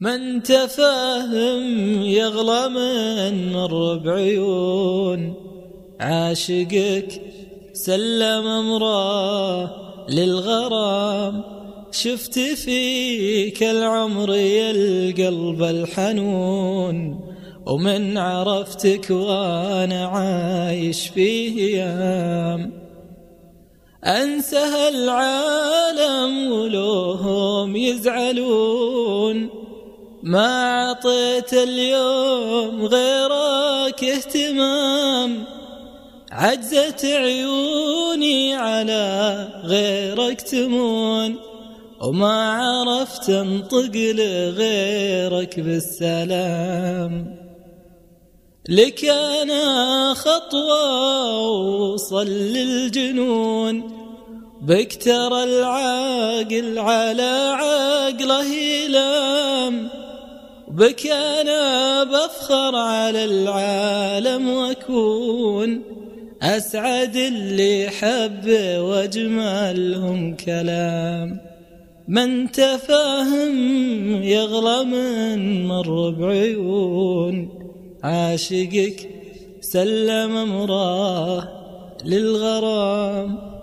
من تفاهم يغلى من مر بعيون عاشقك سلم امراه للغرام. شفت فيك العمر يا القلب الحنون. ومن عرفتك وأنا عايش فيه أيام انسى العالم ولوهم يزعلون. ما عطيت اليوم غيرك اهتمام. عجزت عيوني على غيرك تمون. وما عرفت أنطق لغيرك بالسلام. لك أنا خطوة وصل للجنون. بك ترى العاقل على عقله يلام بك أنا بفخر على العالم وأكون أسعد اللي حب واجملهم كلام. من تفاهم يغلى من مر بعيون عاشقك سلم امراه للغرام.